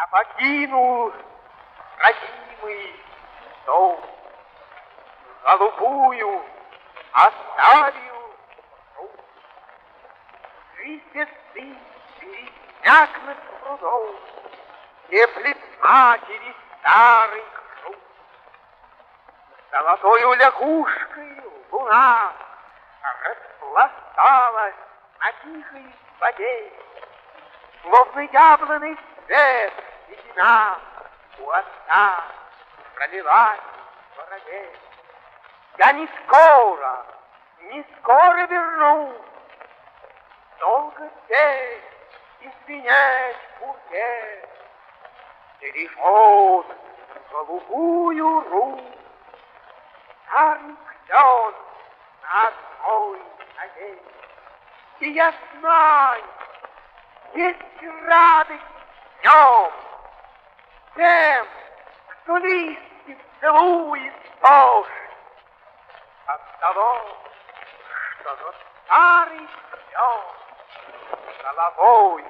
Я покинул родимый дом, голубую оставил труд. Три сестры пересняк над прудом, Теплит матери старый круг. Золотою лягушкой луна Распласталась на тихой воде, Словно яблоный свет седина У отца пролилась в бороде. Я не скоро, не скоро вернусь, Долго здесь извинять пути. Телефон голубую руку, Старый клен на одной ноге. И я знаю, есть радость Damn! Non esiste lui sposa! A Savona, da notari Dalla voi.